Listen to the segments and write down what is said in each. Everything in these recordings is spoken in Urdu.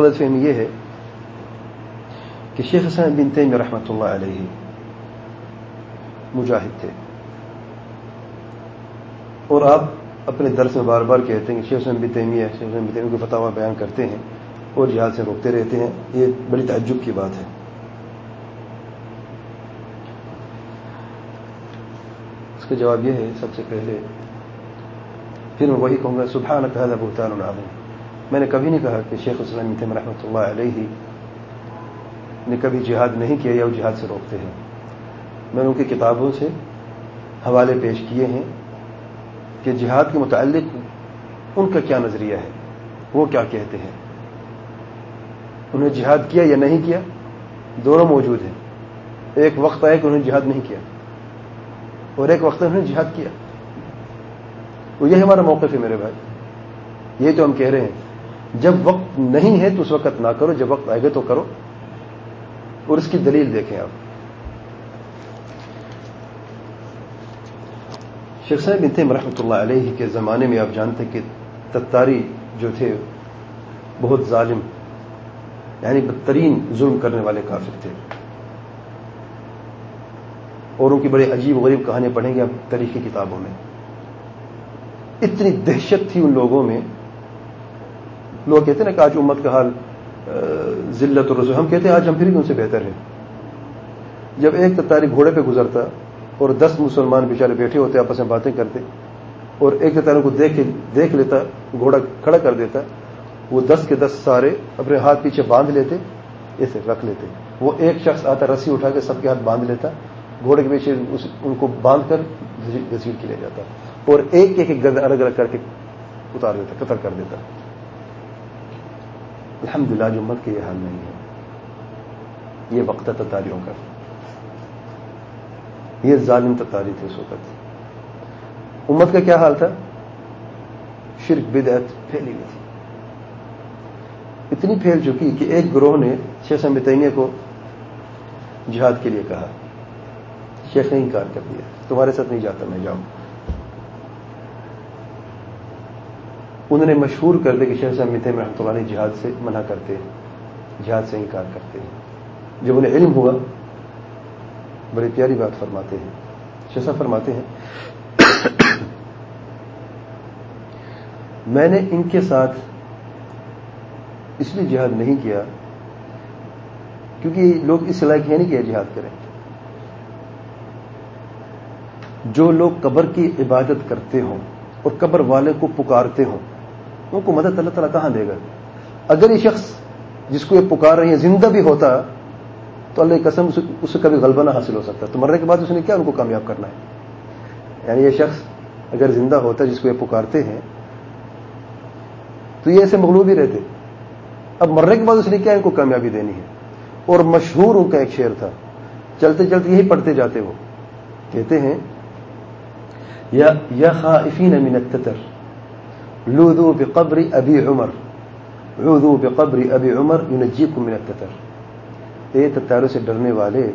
غلط فہمی یہ ہے کہ شیخ حسین بن تیم رحمۃ اللہ علیہ مجاہد تھے۔ اور آپ اپنے درس میں بار بار کہتے ہیں کہ شیخ حسین بن تیمیہ، شیخ حسین بن تیمیہ کو فتح بیان کرتے ہیں اور جہاد سے روکتے رہتے ہیں۔ یہ بڑی تعجب کی بات ہے۔ اس کا جواب یہ ہے سب سے پہلے، پھر میں وہی کہوں گا سبحان قید بہتان العظیم میں نے کبھی نہیں کہا کہ شیخ اسلام تم رحمۃ اللہ علیہ نے کبھی جہاد نہیں کیا یا وہ جہاد سے روکتے ہیں۔ میں نے ان کی کتابوں سے حوالے پیش کیے ہیں کہ جہاد کے متعلق ان کا کیا نظریہ ہے، وہ کیا کہتے ہیں۔ انہیں جہاد کیا یا نہیں کیا؟ دونوں موجود ہیں۔ ایک وقت آئے کہ انہوں نے جہاد نہیں کیا اور ایک وقت انہوں نے جہاد کیا۔ وہ یہ ہمارا موقف ہے میرے بھائی۔ یہ تو ہم کہہ رہے ہیں جب وقت نہیں ہے تو اس وقت نہ کرو، جب وقت آئے گا تو کرو۔ اور اس کی دلیل دیکھیں آپ۔ شیخ صاحب بنتے رحمۃ اللہ علیہ کے زمانے میں آپ جانتے کہ تتاری جو تھے، بہت ظالم یعنی بدترین ظلم کرنے والے کافر تھے۔ اور ان کی بڑے عجیب غریب کہانیاں پڑھیں گے آپ تاریخی کتابوں میں۔ اتنی دہشت تھی ان لوگوں میں لوگ کہتے ہیں نا کہ آج امت کا حال ذلت اور رسول ہم کہتے ہیں آج ہم پھر بھی ان سے بہتر ہیں۔ جب ایک تتاری گھوڑے پہ گزرتا اور دس مسلمان بیچارے بیٹھے ہوتے، آپس میں باتیں کرتے، اور ایک تتاری کو دیکھ دیکھ لیتا، گھوڑا کھڑا کر دیتا، وہ دس کے دس سارے اپنے ہاتھ پیچھے باندھ لیتے، اسے رکھ لیتے۔ وہ ایک شخص آتا، رسی اٹھا کے سب کے ہاتھ باندھ لیتا، گھوڑے کے پیچھے ان کو باندھ کر گھسیٹ کے لے جاتا، اور ایک ایک ایک گد الگ الگ کر کے اتار دیتا، قطر کر دیتا۔ الحمد للہ جو کے یہ حال نہیں ہے۔ یہ وقت تتاریوں کا۔ یہ ظالم تتاری تھے اس وقت۔ امت کا کیا حال تھا؟ شرک، بدعت پھیلی ہوئی تھی۔ اتنی پھیل چکی کہ ایک گروہ نے شیخ متعینیہ کو جہاد کے لیے کہا۔ شیخ نے انکار کر دیا۔ تمہارے ساتھ نہیں جاتا، میں جاؤں۔ انہوں نے مشہور کر دیا کہ شیخ صاحب متحم رحمۃ اللہ جہاد سے منع کرتے ہیں، جہاد سے انکار کرتے ہیں۔ جب انہیں علم ہوا، بڑی پیاری بات فرماتے ہیں۔ شیخ صاحب فرماتے ہیں، میں نے ان کے ساتھ اس لیے جہاد نہیں کیا کیونکہ لوگ اس لائق ہے نہیں کہ جہاد کریں۔ جو لوگ قبر کی عبادت کرتے ہوں اور قبر والے کو پکارتے ہوں ان کو مدد اللہ تعالیٰ کہاں دے گا؟ اگر یہ شخص جس کو یہ پکار رہے ہیں، زندہ بھی ہوتا، تو اللہ قسم اس سے کبھی غلبہ نہ حاصل ہو سکتا۔ تو مرنے کے بعد اس نے کیا ان کو کامیاب کرنا ہے؟ یعنی یہ شخص اگر زندہ ہوتا، جس کو یہ پکارتے ہیں، تو یہ ایسے مغلوب ہی رہتے۔ اب مرنے کے بعد اس نے کیا ان کو کامیابی دینی ہے؟ اور مشہور ان کا ایک شعر تھا، چلتے چلتے یہی پڑھتے جاتے وہ، کہتے ہیں یا خائفین من التتر۔ لوذو بقبر ابی عمر لوذو بقبر ابی عمر ينجيكم من التتر۔ اے تتاروں سے ڈرنے والے،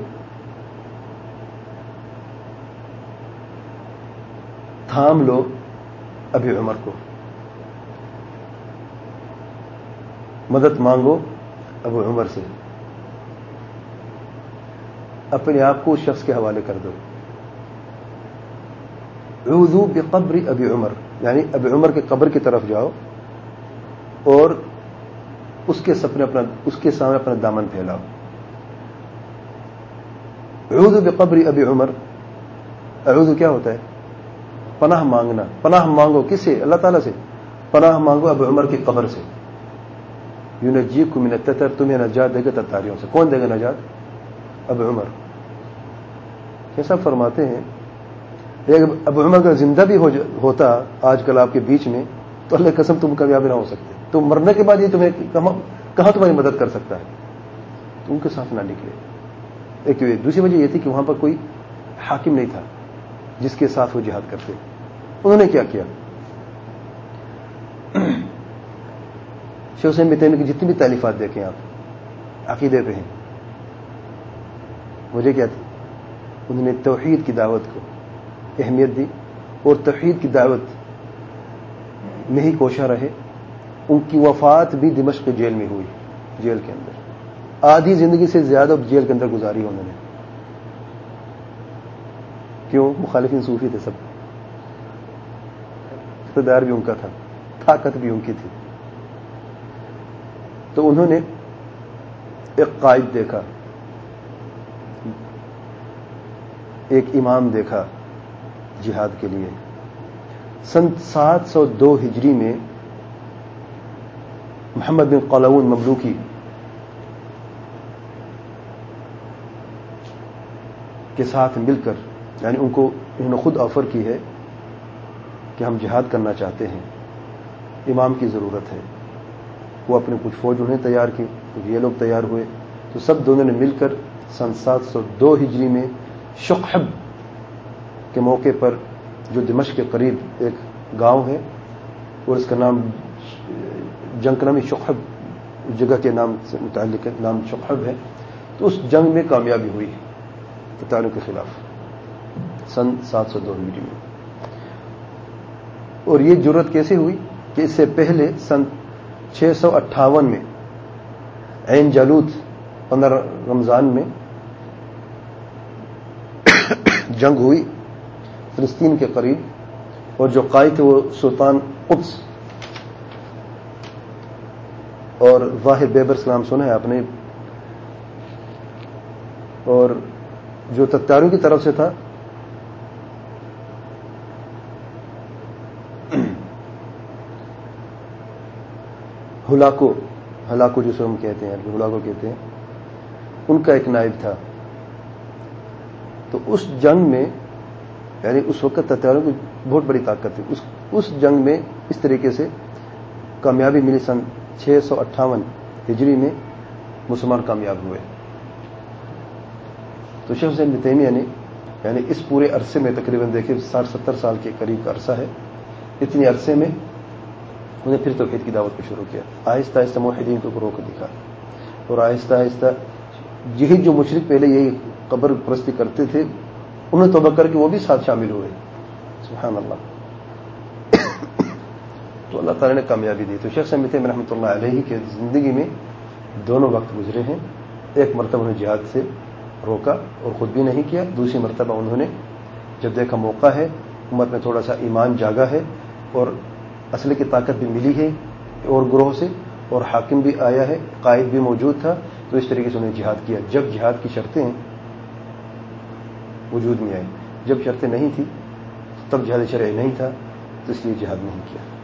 تھام لو ابی عمر کو۔ مدد مانگو ابو عمر سے۔ اپنے آپ کو اس شخص کے حوالے کر دو۔ عوضو بقبر ابی عمر۔ یعنی ابی عمر کے قبر کی طرف جاؤ اور اس کے سپنے اپنا، اس کے سامنے اپنا دامن پھیلاؤ۔ عوضو بقبر ابی عمر۔ عوضو کیا ہوتا ہے؟ پناہ مانگنا۔ پناہ مانگو کس سے؟ اللہ تعالیٰ سے۔ پناہ مانگو ابو عمر کی قبر سے۔ یوں نے جی کو تتر تمہیں نجات دے گا تتاریوں سے۔ کون دے گا نجات؟ اب عمر۔ کیسا فرماتے ہیں اب عمر کا زندہ بھی ہوتا آج کل آپ کے بیچ میں، تو اللہ قسم تم کامیاب نہ ہو سکتے۔ تو مرنے کے بعد یہ تمہیں کہاں تمہاری مدد کر سکتا ہے؟ تو ان کے ساتھ نہ نکلے۔ ایک دوسری وجہ یہ تھی کہ وہاں پر کوئی حاکم نہیں تھا جس کے ساتھ وہ جہاد کرتے۔ انہوں نے کیا کیا؟ شیو حسین بتین کی جتنی بھی تعلیفات دیکھیں آپ، عقیدے پہ ہیں۔ مجھے کیا تھی؟ انہوں نے توحید کی دعوت کو اہمیت دی اور توحید کی دعوت میں ہی کوشاں رہے۔ ان کی وفات بھی دمشق جیل میں ہوئی، جیل کے اندر۔ آدھی زندگی سے زیادہ جیل کے اندر گزاری انہوں نے۔ کیوں؟ مخالفین صوفی تھے سب۔ اقتدار بھی ان کا تھا، طاقت بھی ان کی تھی۔ تو انہوں نے ایک قائد دیکھا، ایک امام دیکھا۔ جہاد کے لیے۔ سن سات سو دو ہجری میں محمد بن قلاون مملوکی کے ساتھ مل کر یعنی ان کو، انہوں نے خود آفر کی ہے کہ ہم جہاد کرنا چاہتے ہیں۔ امام کی ضرورت ہے۔ وہ اپنے کچھ فوج انہیں تیار کی کچھ یہ لوگ تیار ہوئے۔ تو سب دونوں نے مل کر سن سات سو دو ہجری میں شخب کے موقع پر جو دمشق کے قریب ایک گاؤں ہے، اور اس کا نام جنگ شخب جگہ کے نام سے متعلق نام شخب ہے۔ تو اس جنگ میں کامیابی ہوئی تتاروں کے خلاف۔ سن سات سو دو ہجری میں۔ اور یہ ضرورت کیسے ہوئی کہ اس سے پہلے سن چھ سو اٹھاون میں عین جالوت پندرہ رمضان میں جنگ ہوئی۔ فلسطین کے قریب، اور جو قائد تھے وہ سلطان قدس۔ اور واحد بیبر سلام سنا ہے آپ نے۔ اور جو تتاروں کی طرف سے تھا۔ ہلاکو ہلاکو جسے ہم کہتے ہیں، ہلاکو کہتے ہیں۔ ان کا ایک نائب تھا۔ تو اس جنگ میں یعنی اس وقت ہتھیاروں کی بہت بڑی طاقت تھی۔ اس اس جنگ میں اس طریقے سے کامیابی ملی سن چھ سو اٹھاون ہجری میں مسلمان کامیاب ہوئے۔ تو شیخ حسین نتیمیہ نے یعنی اس پورے عرصے میں تقریباً دیکھیں ساٹھ ستر سال کے قریب کا عرصہ ہے۔ اتنی عرصے میں انہیں پھر توحید کی دعوت کو شروع کیا۔ آہستہ آہستہ معاہدین کو روک دکھا۔ اور آہستہ آہستہ یہی جو مشرق پہلے یہی قبر پرستی کرتے تھے انہیں توبہ کر کے وہ بھی ساتھ شامل ہوئے۔ سبحان اللہ۔ تو اللہ تعالیٰ نے کامیابی دی۔ تو شیخ سمیت رحمۃ اللہ علیہ کی زندگی میں دونوں وقت گزرے ہیں۔ ایک مرتبہ انہیں جہاد سے روکا اور خود بھی نہیں کیا۔ دوسری مرتبہ انہوں نے جب دیکھا موقع ہے، امت میں تھوڑا سا ایمان جاگا ہے اور اصل کی طاقت بھی ملی ہے اور گروہ سے اور حاکم بھی آیا ہے، قائد بھی موجود تھا۔ تو اس طریقے سے انہیں جہاد کیا۔ جب جہاد کی شرطیں وجود میں آئی۔ جب شرطیں نہیں تھی تب جہاد شرعی نہیں تھا، تو اس لیے جہاد نہیں کیا۔